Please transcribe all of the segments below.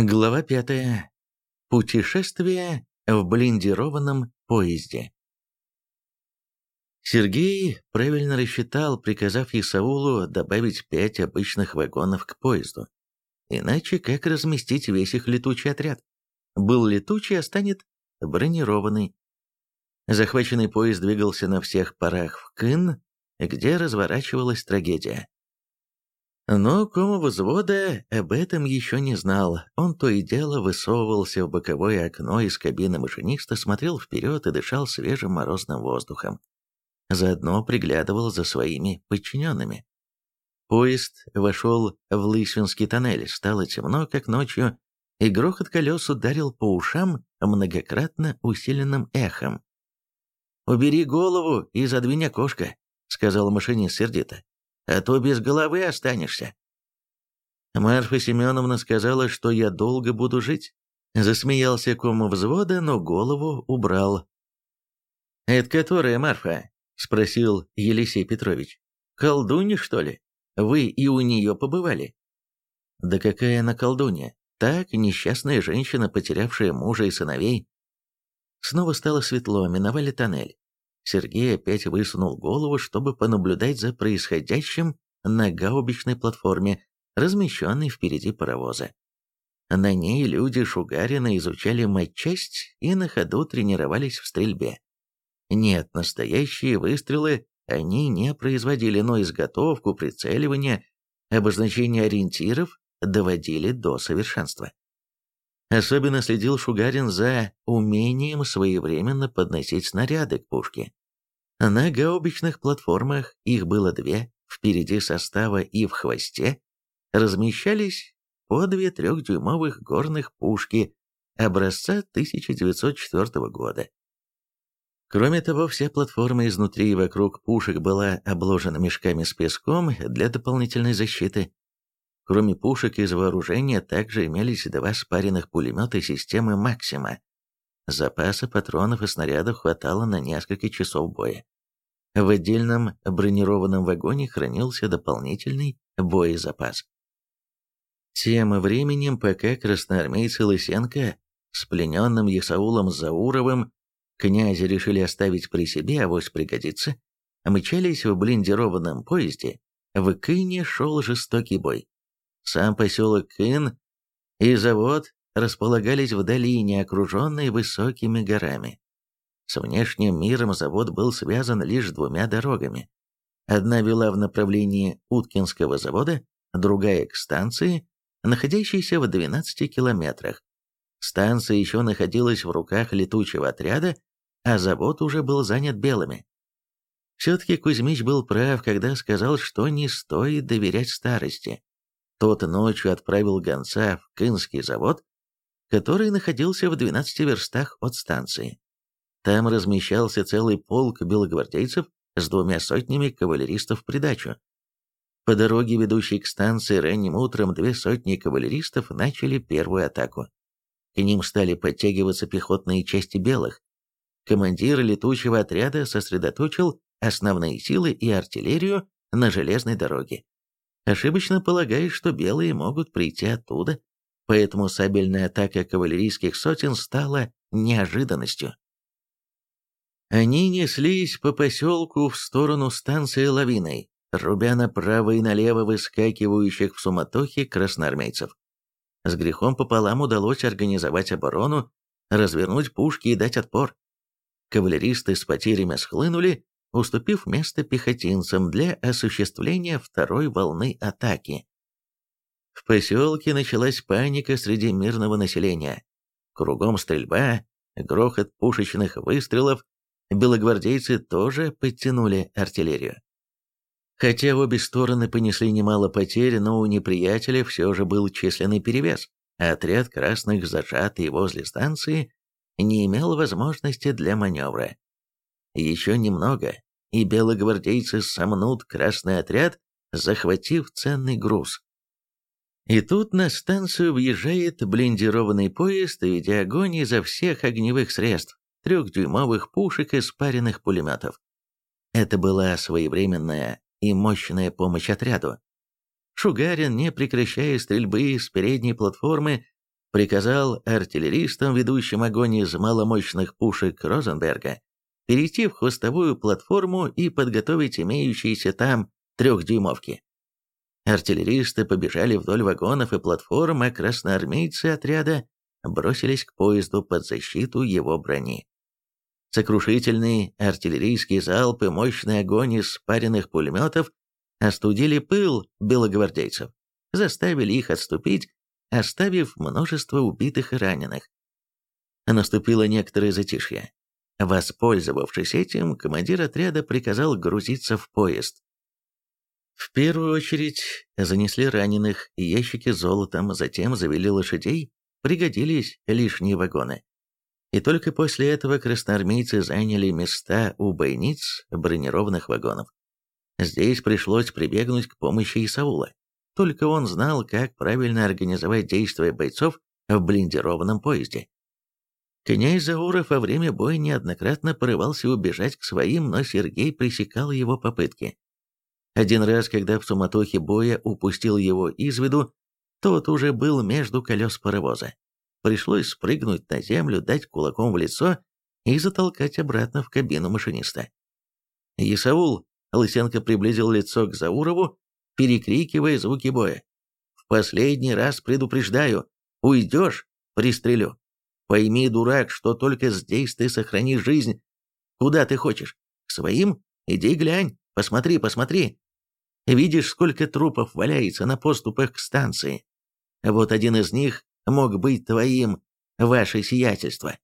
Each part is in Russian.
Глава пятая. Путешествие в блиндированном поезде. Сергей правильно рассчитал, приказав Исаулу добавить пять обычных вагонов к поезду. Иначе как разместить весь их летучий отряд? Был летучий, а станет бронированный. Захваченный поезд двигался на всех парах в Кын, где разворачивалась трагедия. Но кома взвода об этом еще не знал. Он то и дело высовывался в боковое окно из кабины машиниста, смотрел вперед и дышал свежим морозным воздухом. Заодно приглядывал за своими подчиненными. Поезд вошел в Лысвинский тоннель, стало темно, как ночью, и грохот колес ударил по ушам многократно усиленным эхом. «Убери голову и задвинь окошко», — сказал машинист сердито а то без головы останешься. Марфа Семеновна сказала, что я долго буду жить. Засмеялся ком взвода, но голову убрал. «Это которая Марфа?» — спросил Елисей Петрович. «Колдунья, что ли? Вы и у нее побывали?» «Да какая она колдунья? Так, несчастная женщина, потерявшая мужа и сыновей». Снова стало светло, миновали тоннель. Сергей опять высунул голову, чтобы понаблюдать за происходящим на гаубичной платформе, размещенной впереди паровоза. На ней люди Шугарина изучали матчасть и на ходу тренировались в стрельбе. Нет, настоящие выстрелы они не производили, но изготовку, прицеливание, обозначение ориентиров доводили до совершенства. Особенно следил Шугарин за умением своевременно подносить снаряды к пушке. На гаубичных платформах, их было две, впереди состава и в хвосте, размещались по две трехдюймовых горных пушки образца 1904 года. Кроме того, вся платформа изнутри и вокруг пушек была обложена мешками с песком для дополнительной защиты. Кроме пушек из вооружения также имелись два спаренных пулемета системы «Максима», Запаса патронов и снарядов хватало на несколько часов боя. В отдельном бронированном вагоне хранился дополнительный боезапас. Тем временем, пока красноармейцы Лысенко с плененным Ясаулом Зауровым князя решили оставить при себе, авось пригодится, мчались в блиндированном поезде, в Кыне шел жестокий бой. Сам поселок Кын и завод располагались в долине, окруженной высокими горами. С внешним миром завод был связан лишь двумя дорогами. Одна вела в направлении Уткинского завода, другая к станции, находящейся в 12 километрах. Станция еще находилась в руках летучего отряда, а завод уже был занят белыми. Все-таки Кузьмич был прав, когда сказал, что не стоит доверять старости. Тот ночью отправил гонца в Кынский завод, который находился в 12 верстах от станции. Там размещался целый полк белогвардейцев с двумя сотнями кавалеристов в придачу. По дороге, ведущей к станции, ранним утром две сотни кавалеристов начали первую атаку. К ним стали подтягиваться пехотные части белых. Командир летучего отряда сосредоточил основные силы и артиллерию на железной дороге. Ошибочно полагая, что белые могут прийти оттуда, поэтому сабельная атака кавалерийских сотен стала неожиданностью. Они неслись по поселку в сторону станции лавиной, рубя направо и налево выскакивающих в суматохе красноармейцев. С грехом пополам удалось организовать оборону, развернуть пушки и дать отпор. Кавалеристы с потерями схлынули, уступив место пехотинцам для осуществления второй волны атаки. В поселке началась паника среди мирного населения. Кругом стрельба, грохот пушечных выстрелов, белогвардейцы тоже подтянули артиллерию. Хотя обе стороны понесли немало потерь, но у неприятеля все же был численный перевес, а отряд красных, зажатый возле станции, не имел возможности для маневра. Еще немного, и белогвардейцы сомнут красный отряд, захватив ценный груз. И тут на станцию въезжает блиндированный поезд, ведя огонь изо всех огневых средств, трехдюймовых пушек и спаренных пулеметов. Это была своевременная и мощная помощь отряду. Шугарин, не прекращая стрельбы с передней платформы, приказал артиллеристам, ведущим огонь из маломощных пушек Розенберга, перейти в хвостовую платформу и подготовить имеющиеся там трехдюймовки. Артиллеристы побежали вдоль вагонов и платформ, а красноармейцы отряда бросились к поезду под защиту его брони. Сокрушительные артиллерийские залпы, мощный огонь из спаренных пулеметов остудили пыл белогвардейцев, заставили их отступить, оставив множество убитых и раненых. Наступило некоторое затишье. Воспользовавшись этим, командир отряда приказал грузиться в поезд. В первую очередь занесли раненых, ящики с золотом, затем завели лошадей, пригодились лишние вагоны. И только после этого красноармейцы заняли места у бойниц бронированных вагонов. Здесь пришлось прибегнуть к помощи Исаула. Только он знал, как правильно организовать действия бойцов в блиндированном поезде. Князь Зауров во время боя неоднократно порывался убежать к своим, но Сергей пресекал его попытки. Один раз, когда в суматохе боя упустил его из виду, тот уже был между колес паровоза. Пришлось спрыгнуть на землю, дать кулаком в лицо и затолкать обратно в кабину машиниста. «Исаул!» — Лысенко приблизил лицо к Заурову, перекрикивая звуки боя. «В последний раз предупреждаю, уйдешь — пристрелю. Пойми, дурак, что только здесь ты сохранишь жизнь. Куда ты хочешь? К своим? Иди глянь, посмотри, посмотри. Видишь, сколько трупов валяется на поступах к станции? Вот один из них мог быть твоим, ваше сиятельство.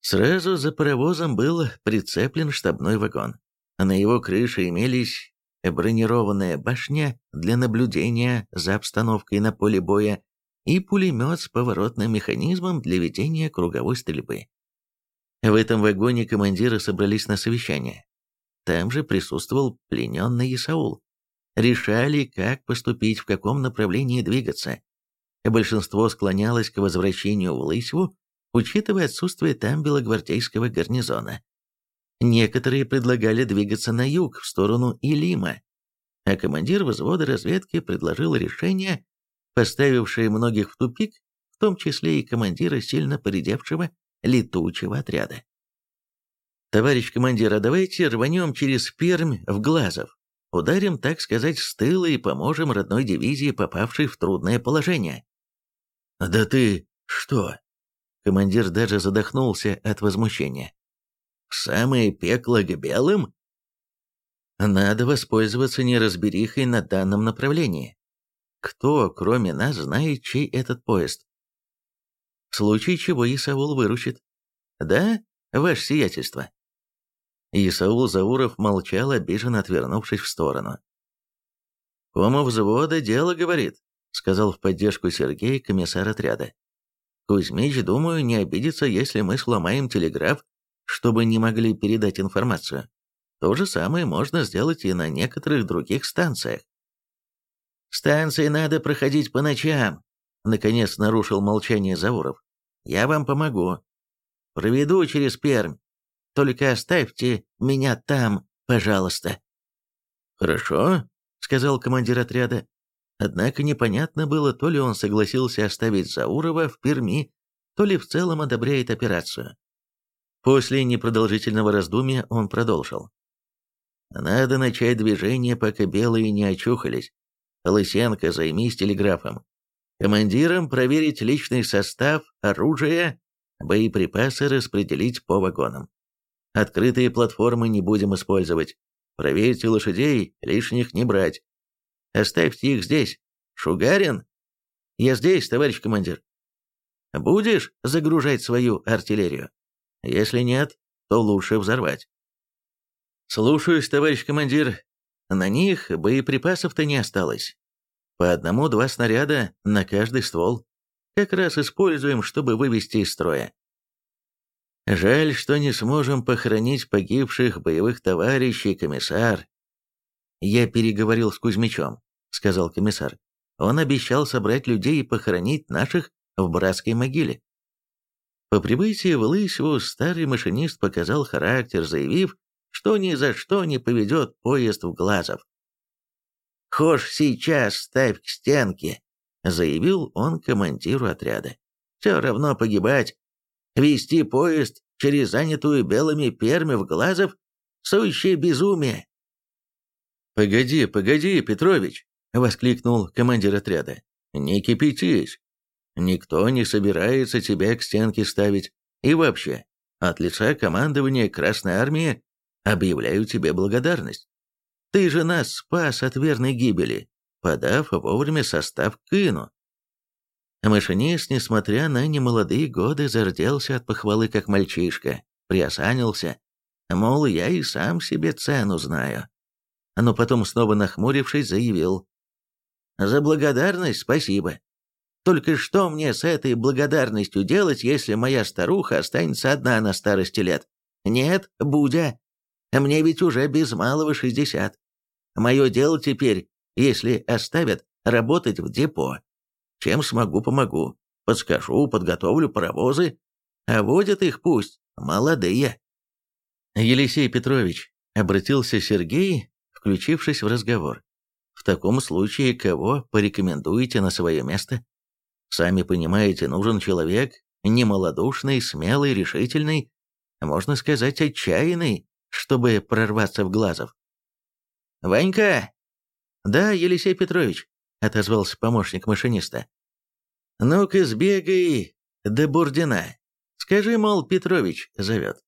Сразу за паровозом был прицеплен штабной вагон. На его крыше имелись бронированная башня для наблюдения за обстановкой на поле боя и пулемет с поворотным механизмом для ведения круговой стрельбы. В этом вагоне командиры собрались на совещание. Там же присутствовал плененный Исаул. Решали, как поступить, в каком направлении двигаться. Большинство склонялось к возвращению в Лысьву, учитывая отсутствие там белогвардейского гарнизона. Некоторые предлагали двигаться на юг, в сторону Илима, а командир взвода разведки предложил решение поставившие многих в тупик, в том числе и командира сильно поредевшего летучего отряда. «Товарищ командир, а давайте рванем через Пермь в Глазов. Ударим, так сказать, с тыла и поможем родной дивизии, попавшей в трудное положение». «Да ты что?» Командир даже задохнулся от возмущения. «В самое пекло к белым?» «Надо воспользоваться неразберихой на данном направлении. Кто, кроме нас, знает, чей этот поезд? В случае чего Исаул выручит. Да, ваше сиятельство? Исаул Зауров молчал, обиженно отвернувшись в сторону. «Кома взвода дело говорит», — сказал в поддержку Сергей, комиссар отряда. «Кузьмич, думаю, не обидится, если мы сломаем телеграф, чтобы не могли передать информацию. То же самое можно сделать и на некоторых других станциях. «Станции надо проходить по ночам», — наконец нарушил молчание Зауров. «Я вам помогу. Проведу через Пермь. Только оставьте меня там, пожалуйста». «Хорошо», — сказал командир отряда. Однако непонятно было, то ли он согласился оставить Заурова в Перми, то ли в целом одобряет операцию. После непродолжительного раздумья он продолжил. «Надо начать движение, пока белые не очухались. Лысенко, займись телеграфом. Командирам проверить личный состав, оружие, боеприпасы распределить по вагонам. Открытые платформы не будем использовать. Проверьте лошадей, лишних не брать. Оставьте их здесь. Шугарин? Я здесь, товарищ командир. Будешь загружать свою артиллерию? Если нет, то лучше взорвать. Слушаюсь, товарищ командир. На них боеприпасов-то не осталось. По одному-два снаряда на каждый ствол. Как раз используем, чтобы вывести из строя. Жаль, что не сможем похоронить погибших боевых товарищей, комиссар. Я переговорил с Кузьмичом, сказал комиссар. Он обещал собрать людей и похоронить наших в братской могиле. По прибытии в Лысьву старый машинист показал характер, заявив, что ни за что не поведет поезд в Глазов. «Хошь сейчас ставь к стенке, заявил он командиру отряда. «Все равно погибать. Вести поезд через занятую белыми перми в Глазов — сущее безумие». «Погоди, погоди, Петрович!» — воскликнул командир отряда. «Не кипятись. Никто не собирается тебя к стенке ставить. И вообще, от лица командования Красной Армии объявляю тебе благодарность. Ты же нас спас от верной гибели, подав вовремя состав к Ину. Машинист, несмотря на немолодые годы, зарделся от похвалы как мальчишка, приосанился, мол, я и сам себе цену знаю. Но потом, снова нахмурившись, заявил. «За благодарность спасибо. Только что мне с этой благодарностью делать, если моя старуха останется одна на старости лет? Нет, Будя, мне ведь уже без малого шестьдесят. Мое дело теперь, если оставят, работать в депо. Чем смогу, помогу. Подскажу, подготовлю паровозы. А водят их пусть молодые. Елисей Петрович, обратился Сергей, включившись в разговор. В таком случае кого порекомендуете на свое место? Сами понимаете, нужен человек немалодушный, смелый, решительный, можно сказать, отчаянный, чтобы прорваться в Глазов. «Ванька!» «Да, Елисей Петрович», — отозвался помощник машиниста. «Ну-ка сбегай до Бурдина. Скажи, мол, Петрович зовет».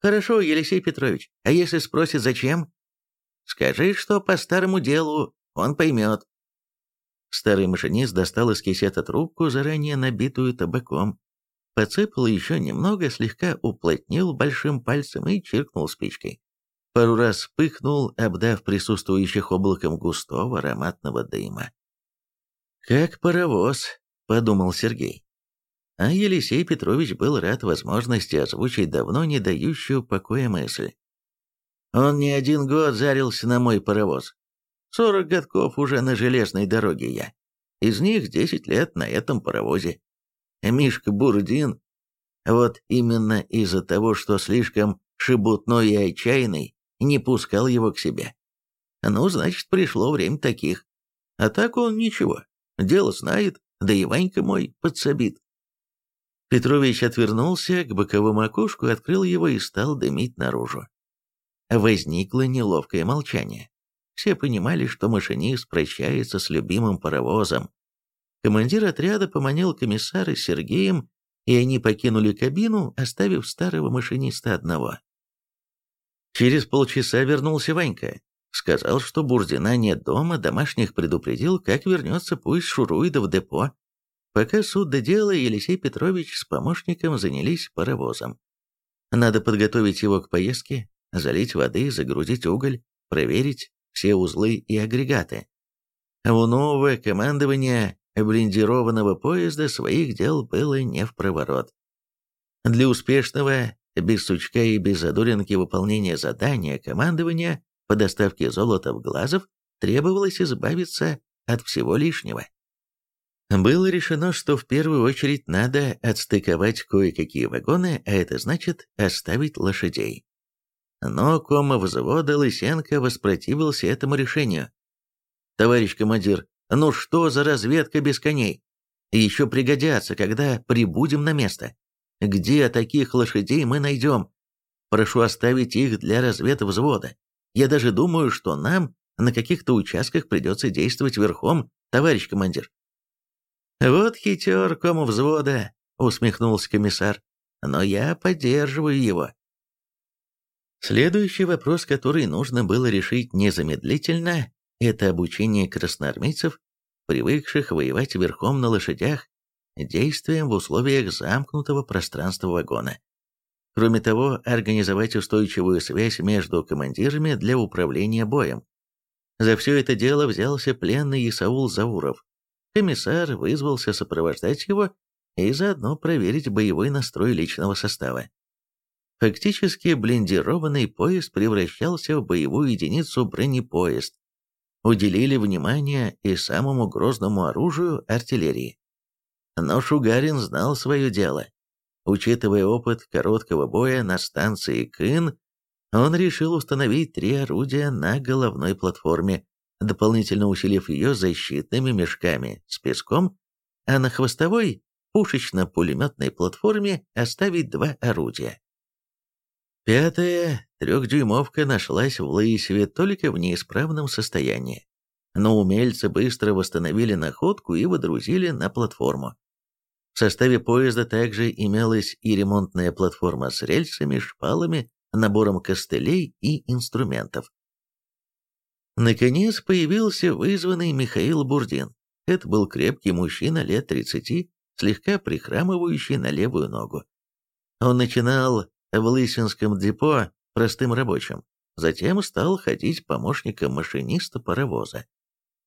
«Хорошо, Елисей Петрович. А если спросит, зачем?» «Скажи, что по старому делу он поймет». Старый машинист достал из кисета трубку, заранее набитую табаком, подсыпал еще немного, слегка уплотнил большим пальцем и чиркнул спичкой. Пару раз вспыхнул, обдав присутствующих облаком густого ароматного дыма. «Как паровоз», — подумал Сергей. А Елисей Петрович был рад возможности озвучить давно не дающую покоя мысль. Он не один год зарился на мой паровоз. Сорок годков уже на железной дороге я. Из них десять лет на этом паровозе. Мишка Бурдин, вот именно из-за того, что слишком шебутной и отчаянный, не пускал его к себе. Ну, значит, пришло время таких. А так он ничего, дело знает, да и Ванька мой подсобит. Петрович отвернулся к боковому окошку, открыл его и стал дымить наружу. Возникло неловкое молчание. Все понимали, что машинист прощается с любимым паровозом. Командир отряда поманил комиссара Сергеем, и они покинули кабину, оставив старого машиниста одного. Через полчаса вернулся Ванька. Сказал, что Бурдина нет дома, домашних предупредил, как вернется, пусть шурует в депо. Пока суд до дела, Елисей Петрович с помощником занялись паровозом. Надо подготовить его к поездке, залить воды, загрузить уголь, проверить, все узлы и агрегаты. У нового командования блиндированного поезда своих дел было не в проворот. Для успешного, без сучка и без задоринки выполнения задания командования по доставке золота в Глазов требовалось избавиться от всего лишнего. Было решено, что в первую очередь надо отстыковать кое-какие вагоны, а это значит оставить лошадей. Но кома взвода Лысенко воспротивился этому решению. «Товарищ командир, ну что за разведка без коней? Еще пригодятся, когда прибудем на место. Где таких лошадей мы найдем? Прошу оставить их для разведвзвода. Я даже думаю, что нам на каких-то участках придется действовать верхом, товарищ командир». «Вот хитер кому взвода», — усмехнулся комиссар. «Но я поддерживаю его. Следующий вопрос, который нужно было решить незамедлительно, это обучение красноармейцев, привыкших воевать верхом на лошадях, действием в условиях замкнутого пространства вагона. Кроме того, организовать устойчивую связь между командирами для управления боем. За все это дело взялся пленный Исаул Зауров. Комиссар вызвался сопровождать его и заодно проверить боевой настрой личного состава. Фактически блиндированный поезд превращался в боевую единицу бронепоезд. Уделили внимание и самому грозному оружию артиллерии. Но Шугарин знал свое дело. Учитывая опыт короткого боя на станции Кын, он решил установить три орудия на головной платформе, дополнительно усилив ее защитными мешками с песком, а на хвостовой пушечно-пулеметной платформе оставить два орудия. Пятая трехдюймовка нашлась в Лысеве только в неисправном состоянии. Но умельцы быстро восстановили находку и водрузили на платформу. В составе поезда также имелась и ремонтная платформа с рельсами, шпалами, набором костылей и инструментов. Наконец появился вызванный Михаил Бурдин. Это был крепкий мужчина лет 30, слегка прихрамывающий на левую ногу. Он начинал в Лысинском депо простым рабочим, затем стал ходить помощником машиниста паровоза.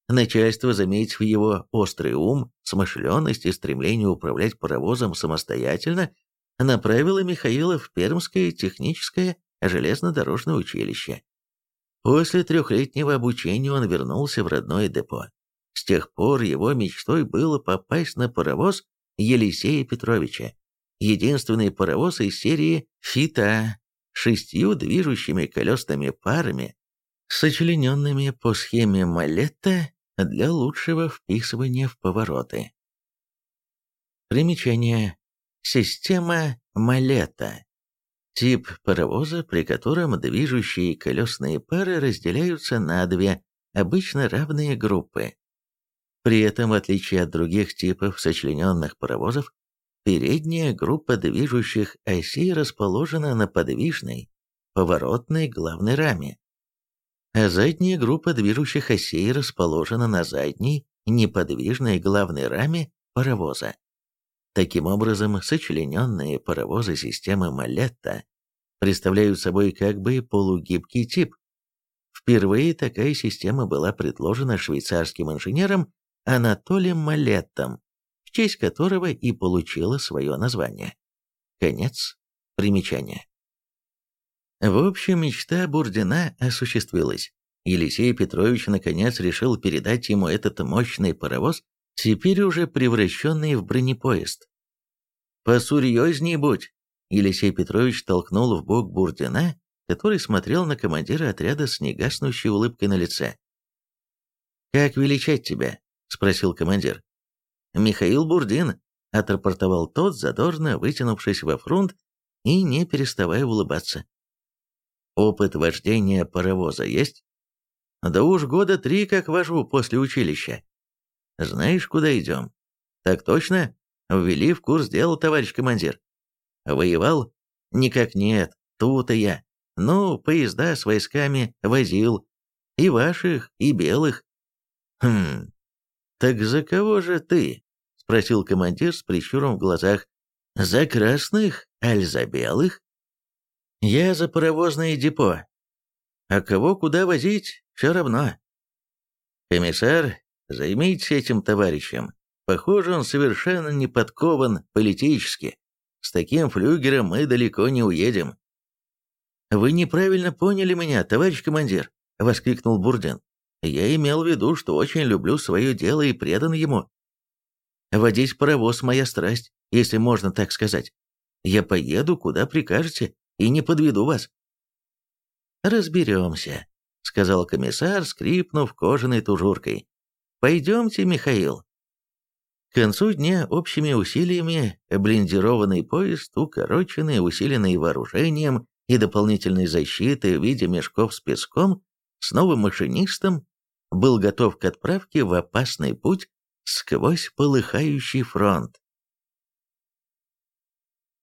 Начальство, заметив его острый ум, смышленность и стремление управлять паровозом самостоятельно, направило Михаила в Пермское техническое железнодорожное училище. После трехлетнего обучения он вернулся в родное депо. С тех пор его мечтой было попасть на паровоз Елисея Петровича, единственный паровоз из серии «Фита» шестью движущими колесными парами, сочлененными по схеме Малетта для лучшего вписывания в повороты. Примечание. Система Малета. Тип паровоза, при котором движущие колесные пары разделяются на две, обычно равные группы. При этом, в отличие от других типов сочлененных паровозов, передняя группа движущих осей расположена на подвижной, поворотной главной раме, задняя группа движущих осей расположена на задней, неподвижной главной раме паровоза. Таким образом, сочлененные паровозы системы Малетта представляют собой как бы полугибкий тип. Впервые такая система была предложена швейцарским инженером Анатолием Малеттом, в честь которого и получила свое название. Конец примечания. В общем, мечта Бурдина осуществилась. Елисей Петрович наконец решил передать ему этот мощный паровоз, теперь уже превращенный в бронепоезд. «Посурьезней будь!» Елисей Петрович толкнул в бок Бурдина, который смотрел на командира отряда с негаснущей улыбкой на лице. «Как величать тебя?» — спросил командир. «Михаил Бурдин», — отрапортовал тот, задорно вытянувшись во фронт и не переставая улыбаться. Опыт вождения паровоза есть? Да уж года три как вожу после училища. Знаешь, куда идем? Так точно? Ввели в курс дела, товарищ командир. Воевал? Никак нет, тут и я. Ну, поезда с войсками возил. И ваших, и белых. Хм, так за кого же ты? Спросил командир с прищуром в глазах. За красных, аль за белых? Я за паровозное депо. А кого куда возить, все равно. Комиссар, займитесь этим товарищем. Похоже, он совершенно не подкован политически. С таким флюгером мы далеко не уедем. «Вы неправильно поняли меня, товарищ командир», — воскликнул Бурдин. «Я имел в виду, что очень люблю свое дело и предан ему. Водить паровоз — моя страсть, если можно так сказать. Я поеду, куда прикажете, и не подведу вас». «Разберемся», — сказал комиссар, скрипнув кожаной тужуркой. «Пойдемте, Михаил». К концу дня общими усилиями блиндированный поезд, укороченный, усиленный вооружением и дополнительной защитой в виде мешков с песком, с новым машинистом, был готов к отправке в опасный путь сквозь полыхающий фронт.